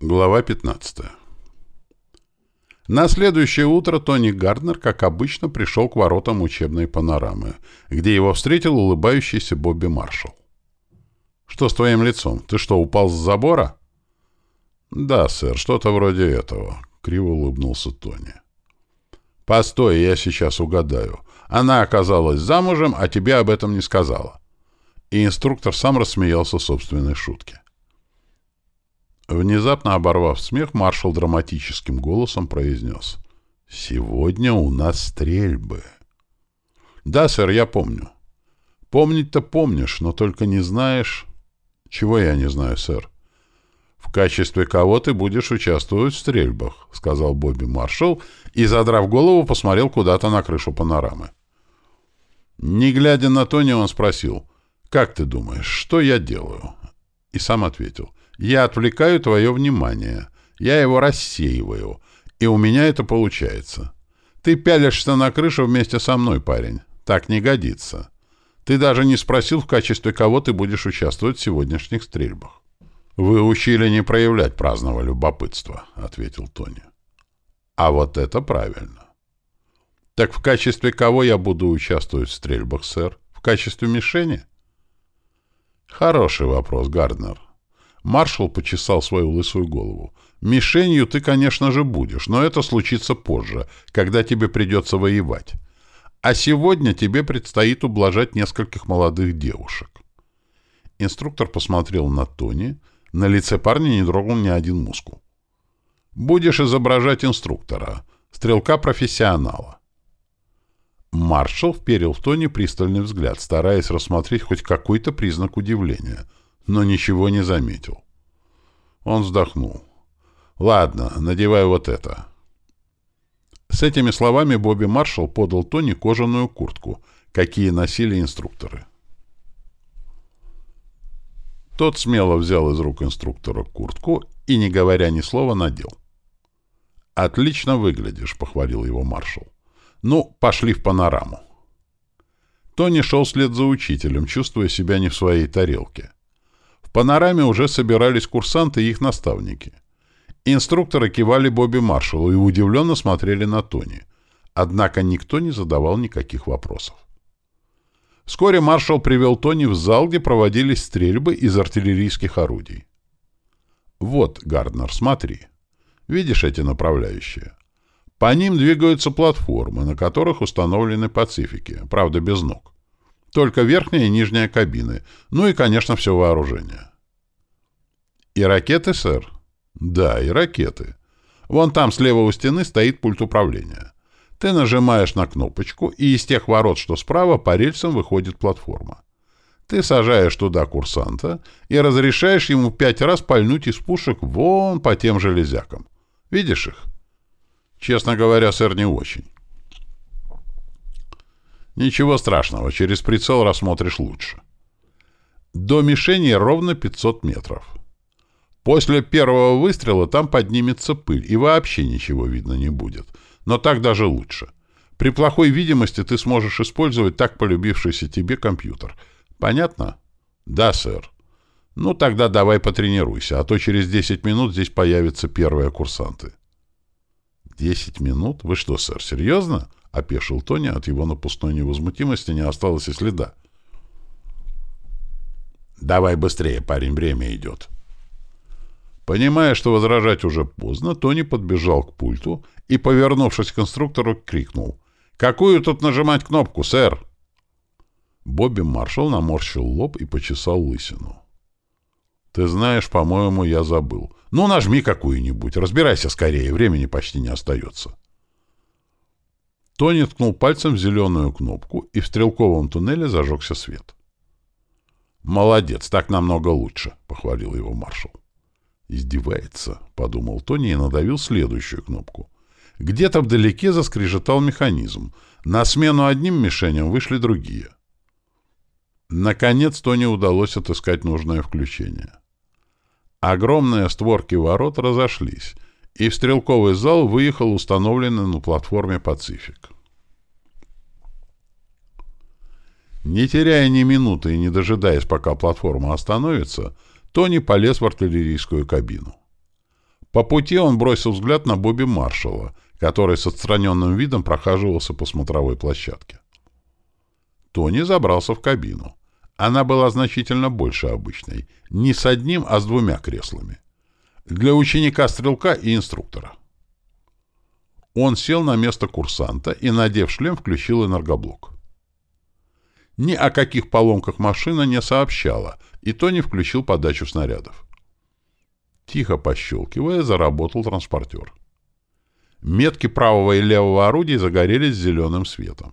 Глава 15. На следующее утро Тони Гарднер, как обычно, пришел к воротам учебной панорамы, где его встретил улыбающийся Бобби Маршалл. «Что с твоим лицом? Ты что, упал с забора?» «Да, сэр, что-то вроде этого», — криво улыбнулся Тони. «Постой, я сейчас угадаю. Она оказалась замужем, а тебе об этом не сказала». И инструктор сам рассмеялся собственной шутке. Внезапно оборвав смех, маршал драматическим голосом произнес. «Сегодня у нас стрельбы». «Да, сэр, я помню». «Помнить-то помнишь, но только не знаешь...» «Чего я не знаю, сэр?» «В качестве кого ты будешь участвовать в стрельбах», — сказал Бобби Маршалл и, задрав голову, посмотрел куда-то на крышу панорамы. Не глядя на Тони, он спросил, «Как ты думаешь, что я делаю?» И сам ответил, я отвлекаю твое внимание. Я его рассеиваю. И у меня это получается. Ты пялишься на крышу вместе со мной, парень. Так не годится. Ты даже не спросил, в качестве кого ты будешь участвовать в сегодняшних стрельбах. «Вы учили не проявлять праздного любопытства», — ответил Тони. «А вот это правильно». «Так в качестве кого я буду участвовать в стрельбах, сэр? В качестве мишени?» «Хороший вопрос, Гарднер. Маршал почесал свою лысую голову. «Мишенью ты, конечно же, будешь, но это случится позже, когда тебе придется воевать. А сегодня тебе предстоит ублажать нескольких молодых девушек». Инструктор посмотрел на Тони. На лице парня не дрогнул ни один мускул. «Будешь изображать инструктора, стрелка-профессионала». Маршал вперил в Тони пристальный взгляд, стараясь рассмотреть хоть какой-то признак удивления — но ничего не заметил. Он вздохнул. «Ладно, надевай вот это». С этими словами Бобби Маршалл подал Тони кожаную куртку, какие носили инструкторы. Тот смело взял из рук инструктора куртку и, не говоря ни слова, надел. «Отлично выглядишь», — похвалил его маршал. «Ну, пошли в панораму». Тони шел вслед за учителем, чувствуя себя не в своей тарелке панораме уже собирались курсанты и их наставники. Инструкторы кивали Бобби Маршалу и удивленно смотрели на Тони. Однако никто не задавал никаких вопросов. Вскоре маршал привел Тони в зал, где проводились стрельбы из артиллерийских орудий. «Вот, Гарднер, смотри. Видишь эти направляющие? По ним двигаются платформы, на которых установлены пацифики, правда без ног. Только верхняя и нижняя кабины. Ну и, конечно, все вооружение. И ракеты, сэр? Да, и ракеты. Вон там слева у стены стоит пульт управления. Ты нажимаешь на кнопочку, и из тех ворот, что справа, по рельсам выходит платформа. Ты сажаешь туда курсанта и разрешаешь ему пять раз пальнуть из пушек вон по тем железякам. Видишь их? Честно говоря, сэр, не очень. Ничего страшного, через прицел рассмотришь лучше. До мишени ровно 500 метров. После первого выстрела там поднимется пыль, и вообще ничего видно не будет. Но так даже лучше. При плохой видимости ты сможешь использовать так полюбившийся тебе компьютер. Понятно? Да, сэр. Ну, тогда давай потренируйся, а то через 10 минут здесь появятся первые курсанты. 10 минут? Вы что, сэр, серьезно? — опешил Тони, от его напускной невозмутимости не осталось и следа. «Давай быстрее, парень, время идет». Понимая, что возражать уже поздно, Тони подбежал к пульту и, повернувшись к конструктору, крикнул. «Какую тут нажимать кнопку, сэр?» Бобби Маршалл наморщил лоб и почесал лысину. «Ты знаешь, по-моему, я забыл. Ну, нажми какую-нибудь, разбирайся скорее, времени почти не остается». Тони ткнул пальцем в зеленую кнопку, и в стрелковом туннеле зажегся свет. «Молодец, так намного лучше», — похвалил его маршал. «Издевается», — подумал Тони и надавил следующую кнопку. Где-то вдалеке заскрежетал механизм. На смену одним мишеням вышли другие. Наконец Тони удалось отыскать нужное включение. Огромные створки ворот разошлись, и в стрелковый зал выехал установленный на платформе «Пацифик». Не теряя ни минуты и не дожидаясь, пока платформа остановится, Тони полез в артиллерийскую кабину. По пути он бросил взгляд на Бобби Маршалла, который с отстраненным видом прохаживался по смотровой площадке. Тони забрался в кабину. Она была значительно больше обычной. Не с одним, а с двумя креслами. Для ученика-стрелка и инструктора. Он сел на место курсанта и, надев шлем, включил энергоблок. Ни о каких поломках машина не сообщала, и Тони включил подачу снарядов. Тихо пощелкивая, заработал транспортер. Метки правого и левого орудий загорелись зеленым светом.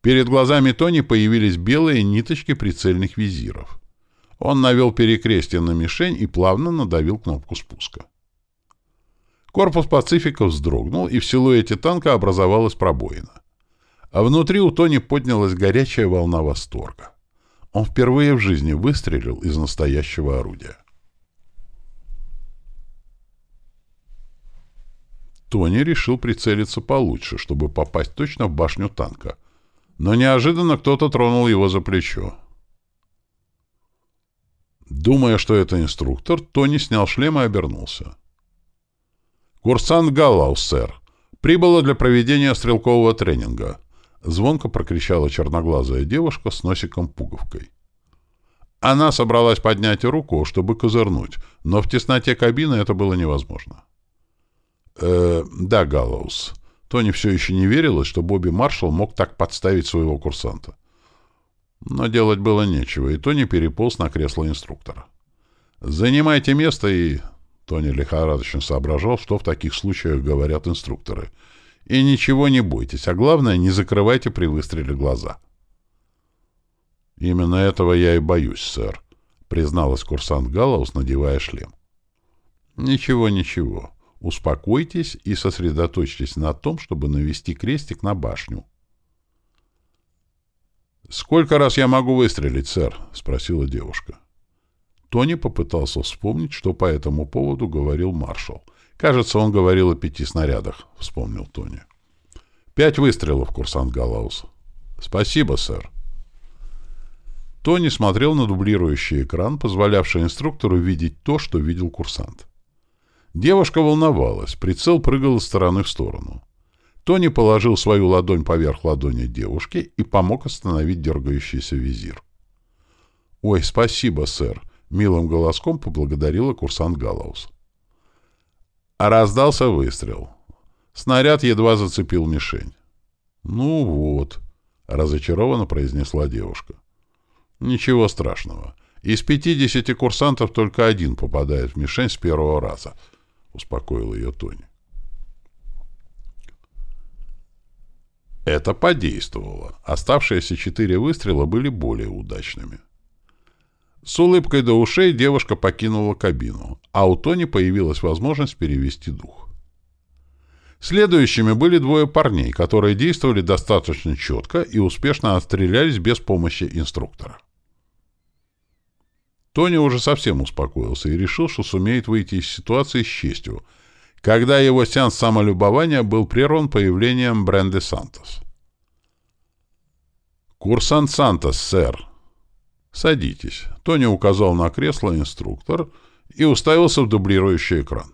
Перед глазами Тони появились белые ниточки прицельных визиров. Он навел перекрестие на мишень и плавно надавил кнопку спуска. Корпус «Пацифика» вздрогнул, и в силуэте танка образовалась пробоина. А внутри у Тони поднялась горячая волна восторга. Он впервые в жизни выстрелил из настоящего орудия. Тони решил прицелиться получше, чтобы попасть точно в башню танка. Но неожиданно кто-то тронул его за плечо. Думая, что это инструктор, Тони снял шлем и обернулся. «Курсант Галлаус, сэр. Прибыла для проведения стрелкового тренинга», — звонко прокричала черноглазая девушка с носиком-пуговкой. Она собралась поднять руку, чтобы козырнуть, но в тесноте кабины это было невозможно. Э, да, Галлоус. Тони все еще не верилось, что Бобби Маршалл мог так подставить своего курсанта. Но делать было нечего, и Тони переполз на кресло инструктора. «Занимайте место и...» Тони лихорадочно соображал, что в таких случаях говорят инструкторы. «И ничего не бойтесь, а главное, не закрывайте при выстреле глаза». «Именно этого я и боюсь, сэр», — призналась курсант Галлаус, надевая шлем. «Ничего, ничего. Успокойтесь и сосредоточьтесь на том, чтобы навести крестик на башню. «Сколько раз я могу выстрелить, сэр?» — спросила девушка. Тони попытался вспомнить, что по этому поводу говорил маршал. «Кажется, он говорил о пяти снарядах», — вспомнил Тони. «Пять выстрелов, курсант Галаус». «Спасибо, сэр». Тони смотрел на дублирующий экран, позволявший инструктору видеть то, что видел курсант. Девушка волновалась, прицел прыгал из стороны в сторону. Тони положил свою ладонь поверх ладони девушки и помог остановить дергающийся визир. «Ой, спасибо, сэр!» — милым голоском поблагодарила курсант Галлаус. А раздался выстрел. Снаряд едва зацепил мишень. «Ну вот», — разочарованно произнесла девушка. «Ничего страшного. Из пятидесяти курсантов только один попадает в мишень с первого раза», — успокоил ее Тони. Это подействовало. Оставшиеся четыре выстрела были более удачными. С улыбкой до ушей девушка покинула кабину, а у Тони появилась возможность перевести дух. Следующими были двое парней, которые действовали достаточно четко и успешно отстрелялись без помощи инструктора. Тони уже совсем успокоился и решил, что сумеет выйти из ситуации с честью, когда его сеанс самолюбования был прерван появлением Бренды Сантос. «Курсант Сантос, сэр!» «Садитесь». Тони указал на кресло инструктор и уставился в дублирующий экран.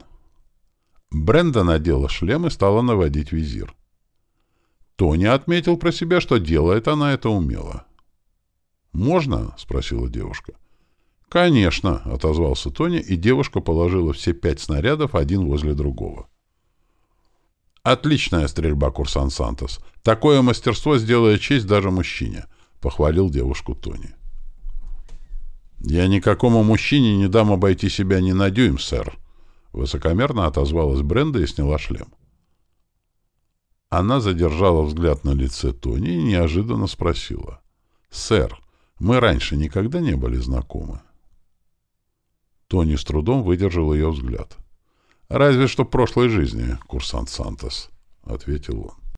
Бренда надела шлем и стала наводить визир. Тони отметил про себя, что делает она это умело. «Можно?» — спросила девушка. — «Конечно», — отозвался Тони, и девушка положила все пять снарядов один возле другого. «Отличная стрельба, курсант Сантос. Такое мастерство сделает честь даже мужчине», — похвалил девушку Тони. «Я никакому мужчине не дам обойти себя ни на дюйм, сэр», — высокомерно отозвалась Бренда и сняла шлем. Она задержала взгляд на лице Тони и неожиданно спросила. «Сэр, мы раньше никогда не были знакомы?» Тони с трудом выдержал ее взгляд. «Разве что в прошлой жизни, курсант Сантос», — ответил он.